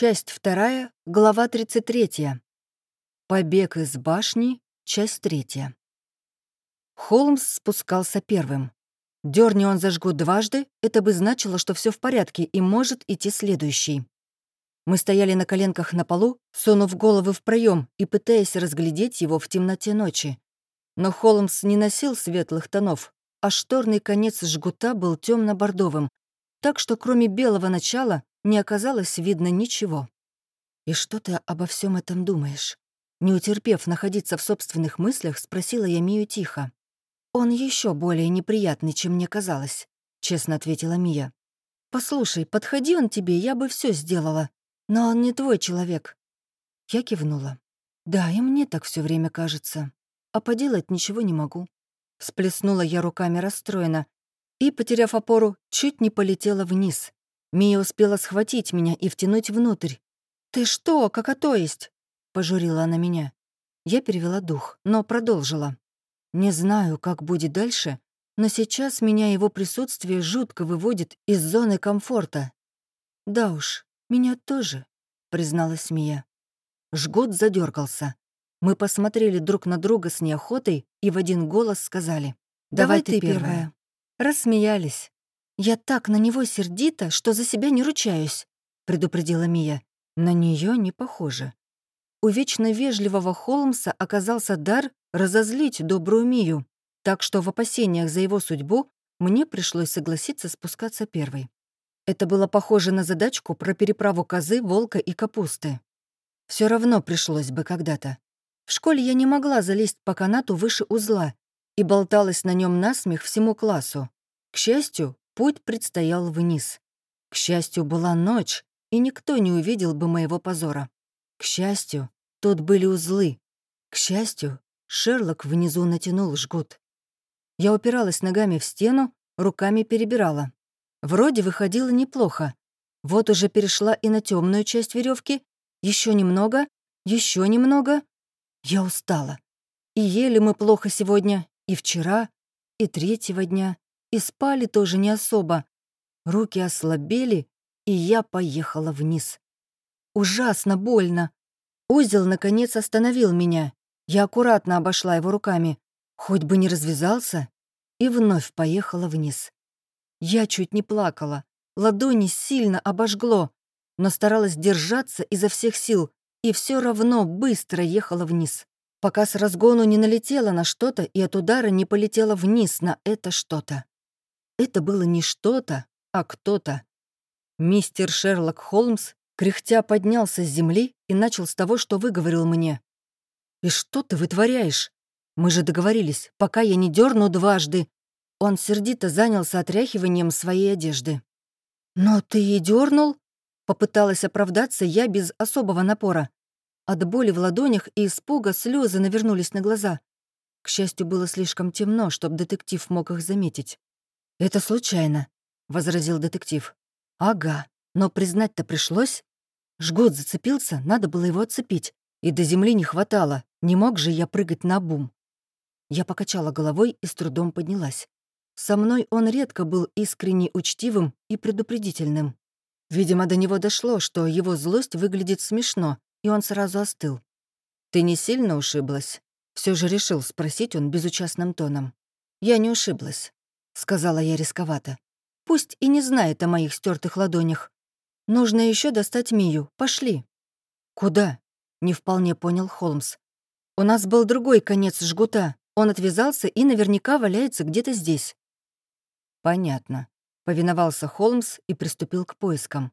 Часть вторая, глава 33. Побег из башни, часть третья. Холмс спускался первым. Дерни он зажгу дважды, это бы значило, что все в порядке и может идти следующий. Мы стояли на коленках на полу, сунув головы в проем и пытаясь разглядеть его в темноте ночи. Но Холмс не носил светлых тонов, а шторный конец жгута был темно бордовым так что кроме белого начала не оказалось видно ничего. «И что ты обо всем этом думаешь?» Не утерпев находиться в собственных мыслях, спросила я Мию тихо. «Он еще более неприятный, чем мне казалось», — честно ответила Мия. «Послушай, подходи он тебе, я бы все сделала. Но он не твой человек». Я кивнула. «Да, и мне так все время кажется. А поделать ничего не могу». Сплеснула я руками расстроена и, потеряв опору, чуть не полетела вниз. Мия успела схватить меня и втянуть внутрь. «Ты что, как то есть?» — пожурила она меня. Я перевела дух, но продолжила. «Не знаю, как будет дальше, но сейчас меня его присутствие жутко выводит из зоны комфорта». «Да уж, меня тоже», — призналась Мия. Жгут задергался. Мы посмотрели друг на друга с неохотой и в один голос сказали «Давай, Давай ты первая». первая. Рассмеялись. «Я так на него сердита, что за себя не ручаюсь», — предупредила Мия. На нее не похоже. У вечно вежливого Холмса оказался дар разозлить добрую Мию, так что в опасениях за его судьбу мне пришлось согласиться спускаться первой. Это было похоже на задачку про переправу козы, волка и капусты. Все равно пришлось бы когда-то. В школе я не могла залезть по канату выше узла, и болталась на нем насмех всему классу. К счастью, путь предстоял вниз. К счастью, была ночь, и никто не увидел бы моего позора. К счастью, тут были узлы. К счастью, Шерлок внизу натянул жгут. Я упиралась ногами в стену, руками перебирала. Вроде выходило неплохо. Вот уже перешла и на темную часть веревки. Еще немного, еще немного. Я устала. И ели мы плохо сегодня, и вчера, и третьего дня, и спали тоже не особо. Руки ослабели, и я поехала вниз. Ужасно больно. Узел, наконец, остановил меня. Я аккуратно обошла его руками. Хоть бы не развязался. И вновь поехала вниз. Я чуть не плакала. Ладони сильно обожгло, но старалась держаться изо всех сил и все равно быстро ехала вниз пока с разгону не налетела на что-то и от удара не полетела вниз на это что-то. Это было не что-то, а кто-то. Мистер Шерлок Холмс кряхтя поднялся с земли и начал с того, что выговорил мне. «И что ты вытворяешь? Мы же договорились, пока я не дерну дважды». Он сердито занялся отряхиванием своей одежды. «Но ты и дернул? Попыталась оправдаться я без особого напора. От боли в ладонях и испуга слезы навернулись на глаза. К счастью, было слишком темно, чтобы детектив мог их заметить. «Это случайно», — возразил детектив. «Ага, но признать-то пришлось. Жгут зацепился, надо было его отцепить. И до земли не хватало, не мог же я прыгать на бум». Я покачала головой и с трудом поднялась. Со мной он редко был искренне учтивым и предупредительным. Видимо, до него дошло, что его злость выглядит смешно, и он сразу остыл. «Ты не сильно ушиблась?» Все же решил спросить он безучастным тоном. «Я не ушиблась», — сказала я рисковато. «Пусть и не знает о моих стертых ладонях. Нужно еще достать Мию. Пошли». «Куда?» — не вполне понял Холмс. «У нас был другой конец жгута. Он отвязался и наверняка валяется где-то здесь». «Понятно», — повиновался Холмс и приступил к поискам.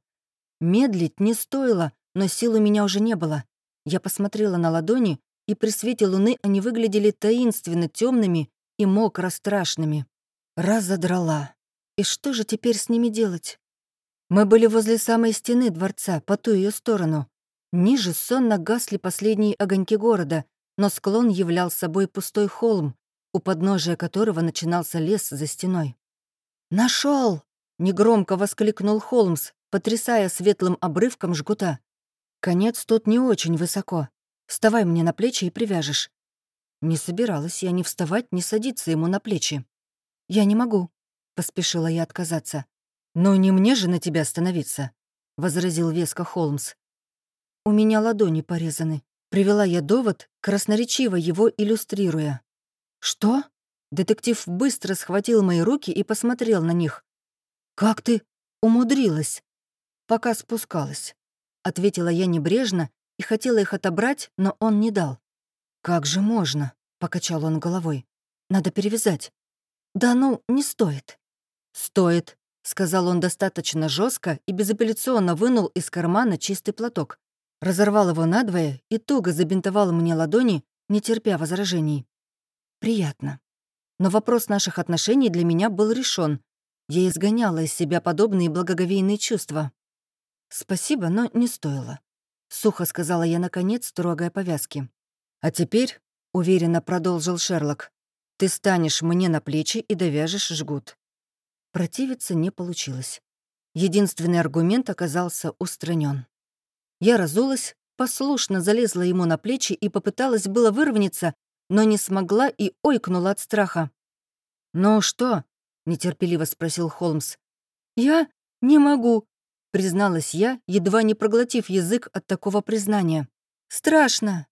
Медлить не стоило, но сил у меня уже не было. Я посмотрела на ладони, и при свете луны они выглядели таинственно темными и мокро страшными. Раз задрала. И что же теперь с ними делать? Мы были возле самой стены дворца, по ту ее сторону. Ниже сонно гасли последние огоньки города, но склон являл собой пустой холм, у подножия которого начинался лес за стеной. Нашел! негромко воскликнул Холмс, потрясая светлым обрывком жгута. Конец тут не очень высоко. Вставай мне на плечи и привяжешь. Не собиралась я ни вставать, ни садиться ему на плечи. Я не могу, поспешила я отказаться. Но не мне же на тебя становиться, возразил веско Холмс. у меня ладони порезаны. Привела я довод, красноречиво его иллюстрируя. «Что?» Детектив быстро схватил мои руки и посмотрел на них. «Как ты умудрилась?» «Пока спускалась», — ответила я небрежно и хотела их отобрать, но он не дал. «Как же можно?» — покачал он головой. «Надо перевязать». «Да ну, не стоит». «Стоит», — сказал он достаточно жестко и безапелляционно вынул из кармана чистый платок. Разорвал его надвое и туго забинтовал мне ладони, не терпя возражений. Приятно. Но вопрос наших отношений для меня был решен. Я изгоняла из себя подобные благоговейные чувства. «Спасибо, но не стоило», — сухо сказала я, наконец, трогая повязки. «А теперь», — уверенно продолжил Шерлок, «ты станешь мне на плечи и довяжешь жгут». Противиться не получилось. Единственный аргумент оказался устранен. Я разулась, послушно залезла ему на плечи и попыталась было выровняться, но не смогла и ойкнула от страха. «Ну что?» — нетерпеливо спросил Холмс. «Я не могу», — призналась я, едва не проглотив язык от такого признания. «Страшно».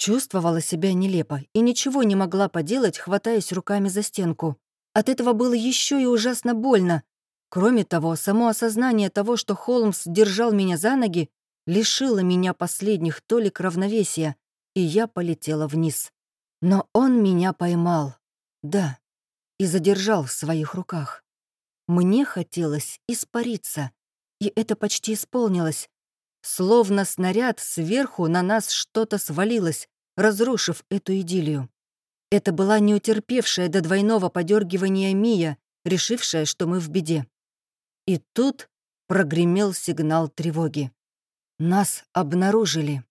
Чувствовала себя нелепо и ничего не могла поделать, хватаясь руками за стенку. От этого было еще и ужасно больно. Кроме того, само осознание того, что Холмс держал меня за ноги, лишило меня последних толик равновесия, и я полетела вниз. Но он меня поймал. Да, и задержал в своих руках. Мне хотелось испариться, и это почти исполнилось. Словно снаряд сверху на нас что-то свалилось, разрушив эту идиллию. Это была неутерпевшая до двойного подергивания Мия, решившая, что мы в беде. И тут прогремел сигнал тревоги. Нас обнаружили.